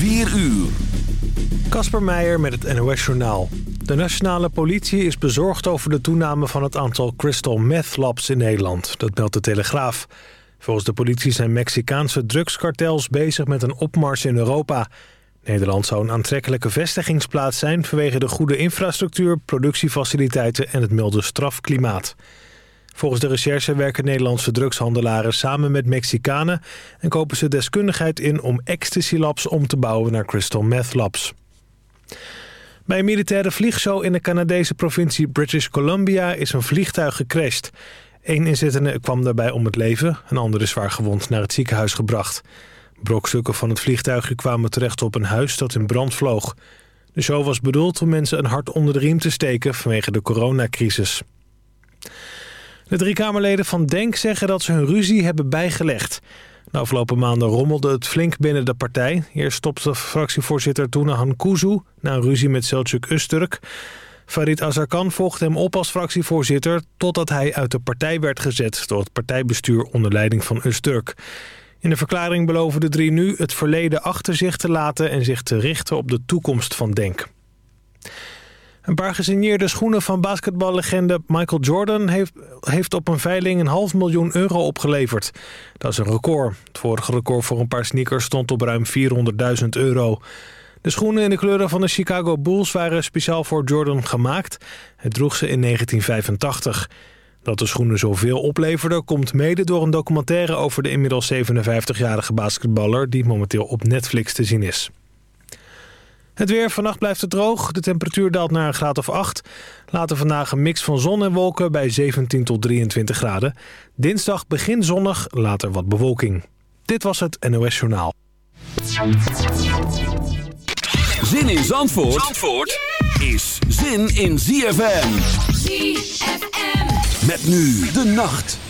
4 uur. Kasper Meijer met het NOS-journaal. De nationale politie is bezorgd over de toename van het aantal crystal meth labs in Nederland. Dat meldt de Telegraaf. Volgens de politie zijn Mexicaanse drugskartels bezig met een opmars in Europa. Nederland zou een aantrekkelijke vestigingsplaats zijn... vanwege de goede infrastructuur, productiefaciliteiten en het milde strafklimaat. Volgens de recherche werken Nederlandse drugshandelaren samen met Mexicanen... en kopen ze deskundigheid in om ecstasy-labs om te bouwen naar crystal meth labs. Bij een militaire vliegshow in de Canadese provincie British Columbia is een vliegtuig gecrashed. Eén inzittende kwam daarbij om het leven, een andere zwaar gewond naar het ziekenhuis gebracht. Brokstukken van het vliegtuigje kwamen terecht op een huis dat in brand vloog. De show was bedoeld om mensen een hart onder de riem te steken vanwege de coronacrisis. De drie Kamerleden van DENK zeggen dat ze hun ruzie hebben bijgelegd. De afgelopen maanden rommelde het flink binnen de partij. Eerst stopte fractievoorzitter Tounahan Kuzu na een ruzie met Selçuk Usturk. Farid Azarkan volgde hem op als fractievoorzitter... totdat hij uit de partij werd gezet door het partijbestuur onder leiding van Usturk. In de verklaring beloven de drie nu het verleden achter zich te laten... en zich te richten op de toekomst van DENK. Een paar gesigneerde schoenen van basketballegende Michael Jordan... Heeft, heeft op een veiling een half miljoen euro opgeleverd. Dat is een record. Het vorige record voor een paar sneakers stond op ruim 400.000 euro. De schoenen in de kleuren van de Chicago Bulls waren speciaal voor Jordan gemaakt. Het droeg ze in 1985. Dat de schoenen zoveel opleverden komt mede door een documentaire... over de inmiddels 57-jarige basketballer... die momenteel op Netflix te zien is. Het weer, vannacht blijft het droog. De temperatuur daalt naar een graad of 8. Later vandaag een mix van zon en wolken bij 17 tot 23 graden. Dinsdag begin zonnig, later wat bewolking. Dit was het NOS Journaal. Zin in Zandvoort, Zandvoort is zin in ZFM. ZFM. Met nu de nacht.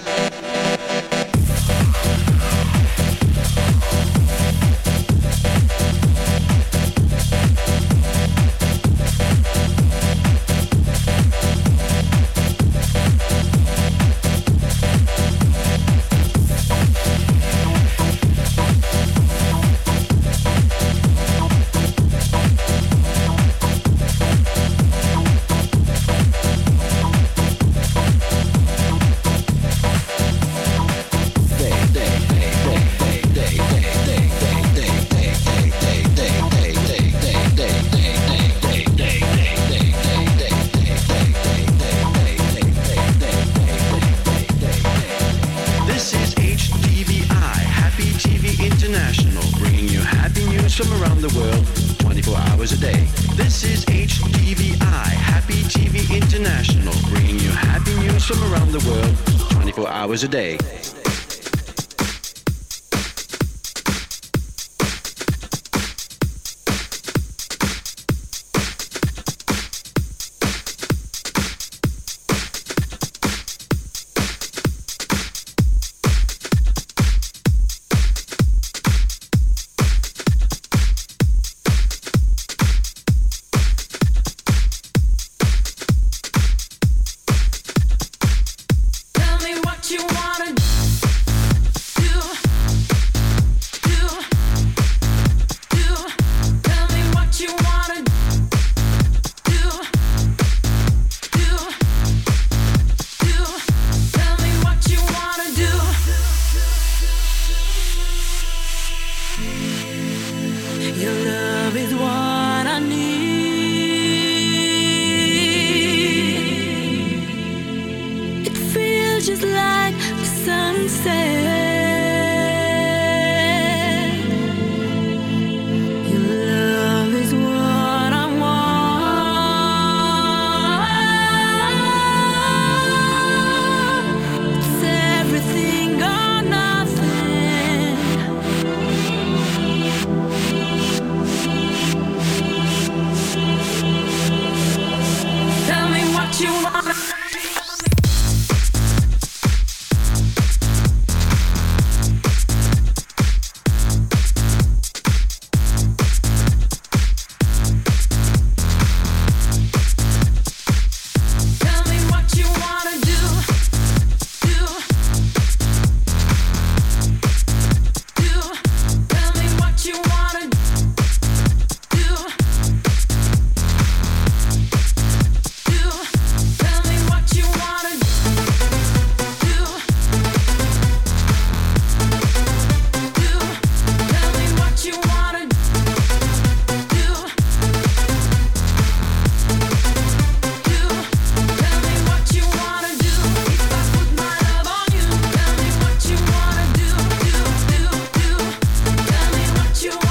you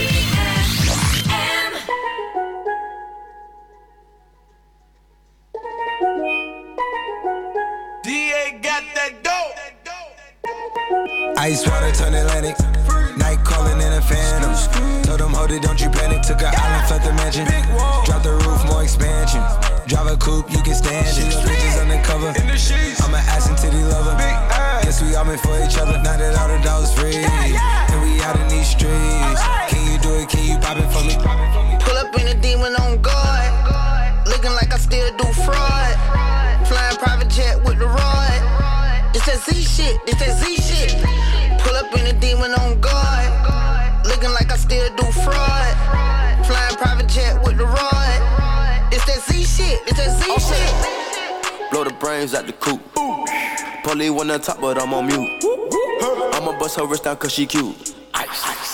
Her cause she cute.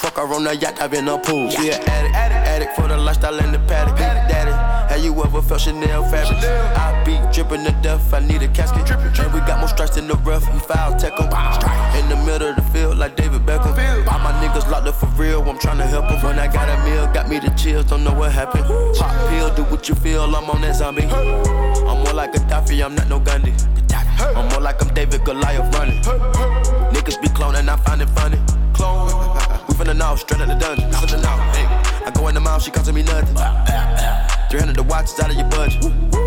Fuck her on the yacht, I've been a pool. She an addict, addict, addict for the lifestyle and the paddock. Big daddy, have you ever felt Chanel fabric? I be dripping to death, I need a casket. And we got more strikes in the rough, we foul tech em. In the middle of the field, like David Beckham. All my niggas locked up for real, I'm tryna help them. When I got a meal, got me the chills, don't know what happened. Pop pill, do what you feel, I'm on that zombie. I'm more like a Daffy, I'm not no Gundy. I'm more like I'm David Goliath running. Niggas be cloning, I find it funny. Clone. We finna know, straight out the dungeon. Out the hey. I go in the mouth, she costing me nothing. 300 the watch is out of your budget.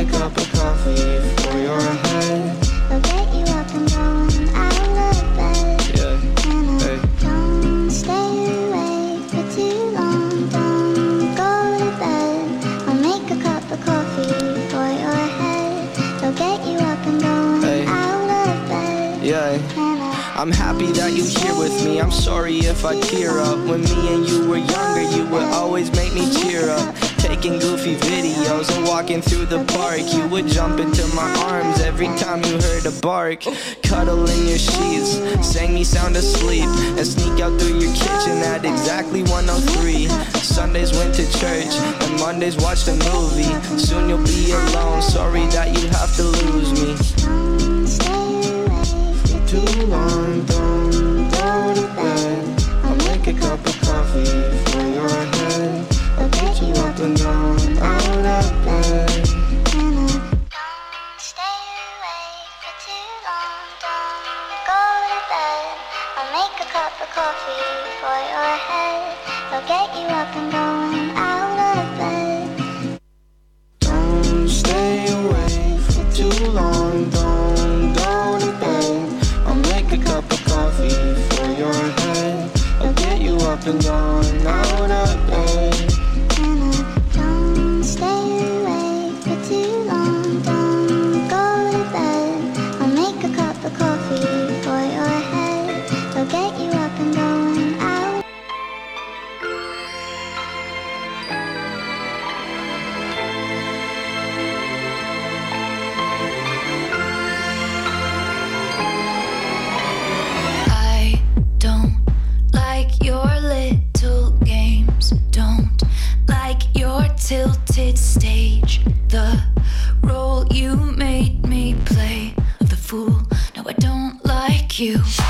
a cup of coffee for your head. I'll get you up and going out of bed. Yeah, hey. Don't stay awake for too long. Don't go to bed. I'll make a cup of coffee for your head. I'll get you up and going Hey. out of bed. Yeah. I'm happy that you're here with me. I'm sorry if I tear up. When me and you were younger, you would always make me cheer up. Taking goofy videos and walking through the park. You would jump into my arms every time you heard a bark. Cuddle in your sheets, sang me sound asleep, and sneak out through your kitchen at exactly 103. Sundays went to church, and Mondays watched a movie. Soon you'll be alone. Sorry that you have to lose me. Too long, don't go to bed. I'll make a cup of coffee coffee for your head. I'll get you up and going out of bed. Don't stay awake for too long, don't go to bed. I'll make a cup of coffee for your head. I'll get you up and down, out of you.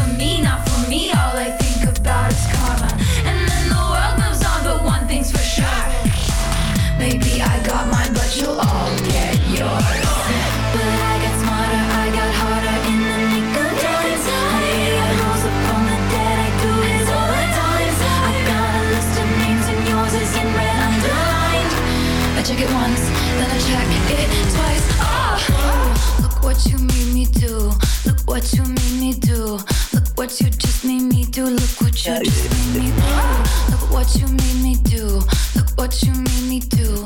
you'll all get yours. But I got smarter, I got harder in the nick of time. I the dead, I do it all the time. I got a list of names and yours is in red underlined. I check it once, then I check it twice. Oh, look what you made me do. Look what you made me do. Look what you just made me do. Look what you just made me do. Look what you made me do. Look what you made me do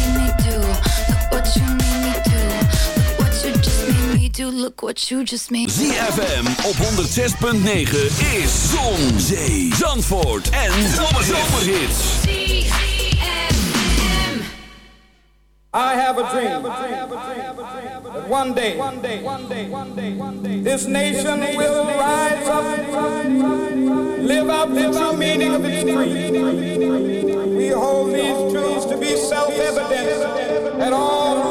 Look what you just made. ZFM op 106.9 is Zon, Zee, Zandvoort en Zomerhits. I have a dream that one day this nation will rise up, live out the true meaning of its creed. We hold these truths to be self-evident that all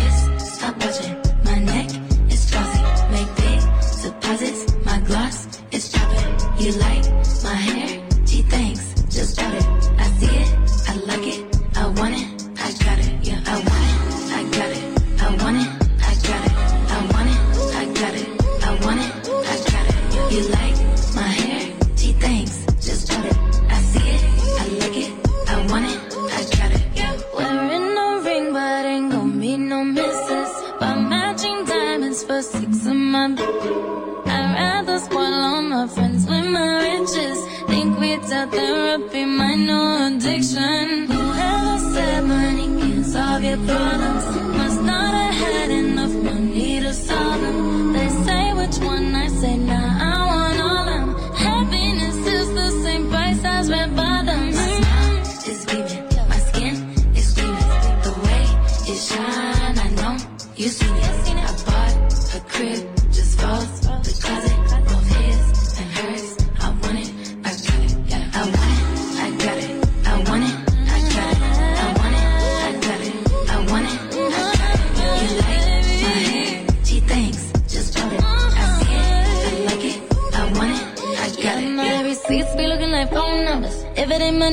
You like my hand?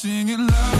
singing loud